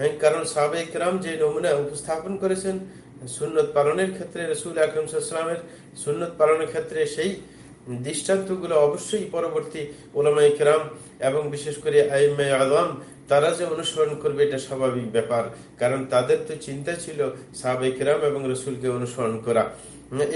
হ্যাঁ কারণ সাবেক রাম যে নমুনা উপস্থাপন করেছেন, সুন্নত পালনের ক্ষেত্রে রসুল আকরমসাল্লামের সুন্নত পালনের ক্ষেত্রে সেই দৃষ্টান্তগুলো অবশ্যই পরবর্তী ওলামাই কেরাম এবং বিশেষ করে আইমে আলম তারা যে অনুসরণ করবে এটা স্বাভাবিক ব্যাপার। কারণ তাদের তো চিন্তা ছিল সাবেক রাম এবং রসুলকে অনুসরণ করা।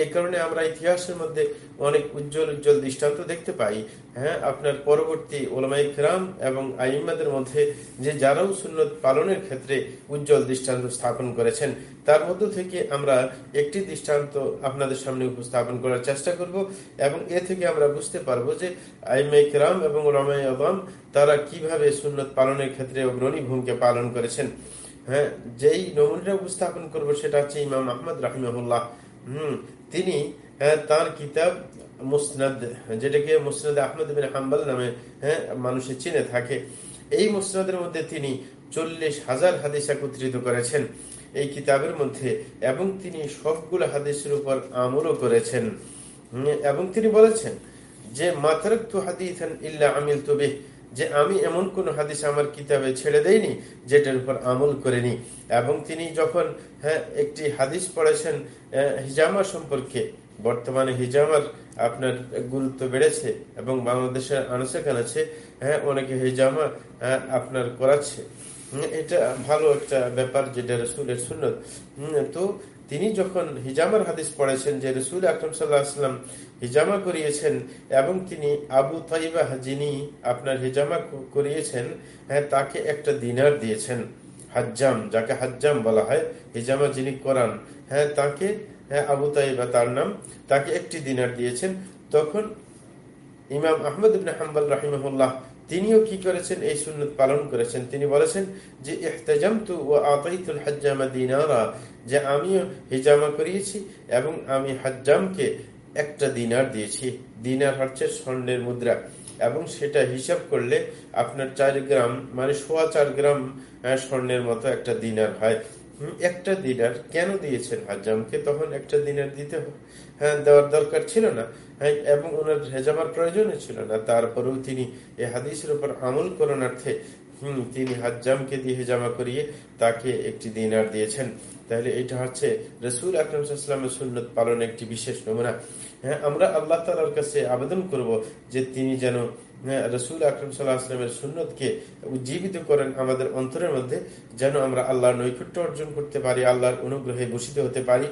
এই কারণে আমরা ইতিহাসের মধ্যে অনেক উজ্জ্বল উজ্জ্বল দৃষ্টান্ত দেখতে পাই। হ্যাঁ আপনার পরবর্তী ওলামাই খেরাম এবং আইমাদের মধ্যে যে যারাও সুন্নত পালনের ক্ষেত্রে উজ্জ্বল দৃষ্টান্ত স্থাপন করেছেন, তার মধ্য থেকে আমরা একটি দৃষ্টান্ত আপনাদের সামনে উপস্থাপন করার চেষ্টা করব এবং এ থেকে আমরা বুঝতে পারব যে আইমাই খেরাম এবং ওলামাই আবাম তারা কীভাবে সুন্নত পালনের ক্ষেত্রে অগ্রণী ভূমিকা পালন করেছেন। হ্যাঁ যেই নমুনাটা উপস্থাপন করব সেটা হচ্ছে ইমাম আহমদ রাহিমহুল্লাহ। হম, তিনি তার কিতাব মুসনাদ, যেটাকে মুসনাদ আহমদ বিন হাম্বাল নামে হ্যাঁ মানুষে চিনে থাকে। এই মুসনাদের মধ্যে তিনি চল্লিশ হাজার হাদিস একত্রিত করেছেন এই কিতাবের মধ্যে, এবং তিনি সবগুলো হাদিসের উপর আমলও করেছেন। এবং তিনি বলেছেন যে মাথারক তু হাদিস ইল্লা আমিল তবে যে আমি এমন কোন হাদিস আমার কিতাবে ছেড়ে দেইনি, যেটার উপর আমল করেনি। এবং তিনি যখন হ্যাঁ একটি হাদিস পড়েছেন হিজামা সম্পর্কে, বর্তমানে হিজামার আপনার গুরুত্ব বেড়েছে এবং বাংলাদেশের আনাচে কানাছে হ্যাঁ অনেকে হিজামা আপনার করাচ্ছে। এটা ভালো একটা ব্যাপার, যেটা রসুলের সুন্নত। তো তিনি যখন হিজামার হাদিস পড়েছেন যে রসুল আকরম সাল্লাহাম হিজামা করিয়েছেন এবং তিনি আবু তাইবা যিনি আপনার হিজামা করিয়েছেন হ্যাঁ তাকে একটা দিনার দিয়েছেন। হাজ্জাম, যাকে হাজ্জাম বলা হয়, হিজামা যিনি করান হ্যাঁ তাকে হ্যাঁ আবু তাইবা তার নাম, তাকে একটি দিনার দিয়েছেন। তখন ইমাম আহমদ ইবিন হাম্বাল রাহিমহুল্লাহ তিনিও কি করেছেন? এই সুন্নত পালন করেছেন। তিনি বলেছেন যে, ইহতাজামতু ও আতাইতুল দিনারা যে আমিও হিজামা করিয়েছি এবং আমি হাজ্জামকে একটা দিনার দিয়েছি। দিনার হচ্ছে স্বর্ণের মুদ্রা। এবং সেটা হিসাব করলে আপনার চার গ্রাম মানে সোয়া চার গ্রাম স্বর্ণের মতো একটা দিনার হয়। একটা দিনার কেন দিয়েছেন হাজামকে তখন একটা দিনার দিতে হ্যাঁ দেওয়ার দরকার ছিল না। হ্যাঁ এবং ওনার হেজামার প্রয়োজনও ছিল না। তারপরেও তিনি এ হাদিসের উপর আমল করণার্থে তিনি হাজ্জামকে দিয়ে হেজামা করিয়ে তাকে একটি দিনার দিয়েছেন। তাহলে এটা হচ্ছে রসুল আকরমসাল্লামের সুন্নত পালন একটি বিশেষ নমুনা। হ্যাঁ আমরা আল্লাহ তালার কাছে আবেদন করব যে তিনি যেন রসুল আকরম সাল্লাহামের সুন্নতকে উজ্জীবিত করেন আমাদের অন্তরের মধ্যে, যেন আমরা আল্লাহর নৈকট্য অর্জন করতে পারি, আল্লাহর অনুগ্রহে বসিত হতে পারি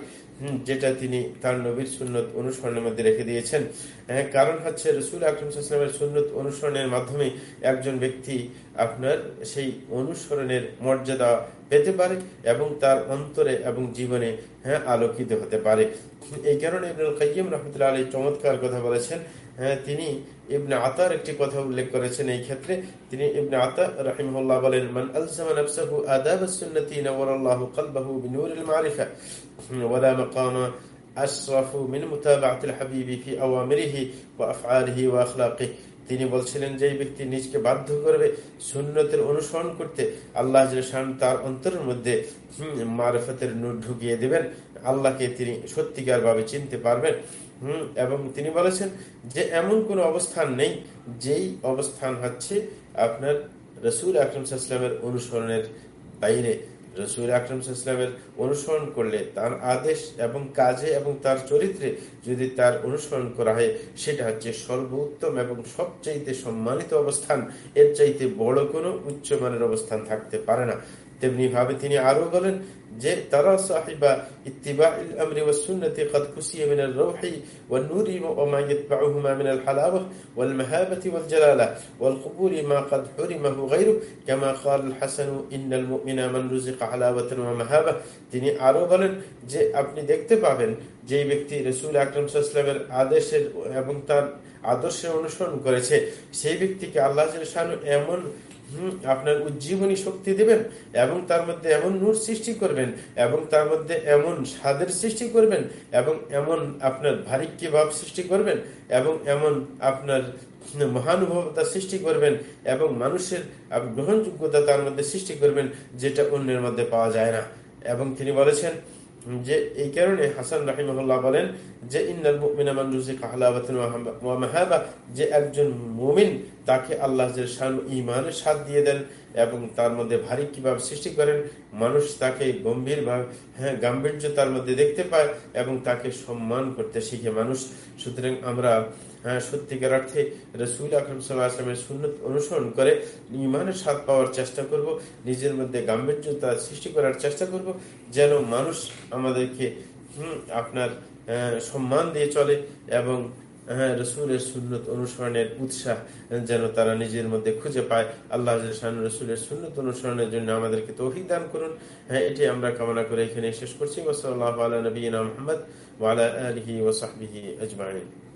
যেটা তিনি তার নবীর সুন্নত অনুসরণের মধ্যে রেখে দিয়েছেন। হ্যাঁ কারণ হচ্ছে রসুল আকরমসাল্লামের সুন্নত অনুসরণের মাধ্যমে একজন ব্যক্তি আপনার সেই অনুসরণের মর্যাদা পেতে পারে এবং তার অন্তরে এবং জীবনে হ্যাঁ আলোকিত হতে পারে। এই কারণে ইবনুল কাইম রহমতুল্লাহ আলী চমৎকার কথা বলেছেন তিনি ইবনে আতার একটি কথা উল্লেখ করেছেন এই ক্ষেত্রে। তিনি ইবনে আতা রাহিমহুল্লাহ বলেন, মান আলজামা নাফসাহু আদাব সুন্নতি নওয়ারাল্লাহু কলবাহু বিনুরিল মারিফা ওয়ালা মাকামা আশরাফু মিন মুতাবাআতিল হাবিবি ফি আওয়ামিরিহি ওয়া আফআলিহি ওয়া আখলাকিহি। তিনি বলছিলেন যে ব্যক্তি নিজকে বাধ্য করবে সুন্নতের অনুসরণ করতে। আল্লাহ তার অন্তরের মধ্যে মারফতের নূর ঢুকিয়ে দেবেন। আল্লাহকে তিনি সত্যিকার ভাবে চিনতে পারবেন। হম, এবং তিনি বলেছেন যে এমন কোন অবস্থান নেই, যেই অবস্থান হচ্ছে আপনার রসুল আকরমসাল্লামের অনুসরণের বাইরে। রসুল আকরম ইসলামের অনুসরণ করলে তার আদেশ এবং কাজে এবং তার চরিত্রে যদি তার অনুসরণ করা হয়, সেটা হচ্ছে সর্বোত্তম এবং সবচাইতে সম্মানিত অবস্থান। এর চাইতে বড় কোনো উচ্চমানের অবস্থান থাকতে পারে না। তেমনি ভাবে তিনি আরও বলেন যে, তারা সাহিবা আমরি ওয়া সুন্নতি কদ কুসিয়া মিন রূহি নূরি ওয়া মা ইয়াতবাউহুমা মিন আল হালাওয়া ওয়াল মাহাবাতি ওয়াল জালালা ওয়াল মা কদ হুরিমাহু গায়রু কামা ক্বাল আল হাসান, ইন্নাল মুমিনা মান রুযিকা হালাওয়াতান ওয়া মাহাবা। তিনি আরও বলেন যে, আপনি দেখতে পাবেন যে ব্যক্তি রাসূল আকরাম সাল্লাল্লাহু আলাইহি আদেশের এবং তার আদর্শ অনুসরণ করেছে। সেই ব্যক্তিকে আল্লাহ এমন আপনার উজ্জীবনী শক্তি দিবেন এবং তার মধ্যে এমন নূর সৃষ্টি করবেন এবং তার মধ্যে এমন স্বাদের সৃষ্টি করবেন এবং এমন আপনার ভারিক্য ভাব সৃষ্টি করবেন এবং এমন আপনার মহানুভবতা সৃষ্টি করবেন এবং মানুষের গ্রহণযোগ্যতা তার মধ্যে সৃষ্টি করবেন যেটা অন্যের মধ্যে পাওয়া যায় না। এবং তিনি বলেছেন যে এই কারণে হাসান রাহিমহল্লা বলেন যে ইন্নাল যে একজন মুমিন তাকে আল্লাহ ইমানের সাথ দিয়ে দেন। এবং তার মধ্যে ভারী কীভাবে সৃষ্টি করেন? মানুষ তাকে গম্ভীরভাবে হ্যাঁ গাম্ভীর্য তার মধ্যে দেখতে পায় এবং তাকে সম্মান করতে শিখে মানুষ। সুতরাং আমরা হ্যাঁ সত্যিকার অর্থে রসুল আকরম সাল্লাহামের সুন্নত অনুসরণ করে ইমানের স্বাদ পাওয়ার চেষ্টা করব, নিজের মধ্যে গাম্ভীর্যতা সৃষ্টি করার চেষ্টা করব, যেন মানুষ আমাদেরকে আপনার সম্মান দিয়ে চলে এবং হ্যাঁ রসুলের সুন্নত অনুসরণের উৎসাহ যেন তারা নিজের মধ্যে খুঁজে পায়। আল্লাহ রসুলের সুন্নত অনুসরণের জন্য আমাদেরকে তৌফিক দান করুন। হ্যাঁ এটি আমরা কামনা করে এখানে শেষ করছি। ওসল্লাহ আলা নবীনা মোহাম্মদ ওয়ালা আলহি ওসাহি আজমাইন।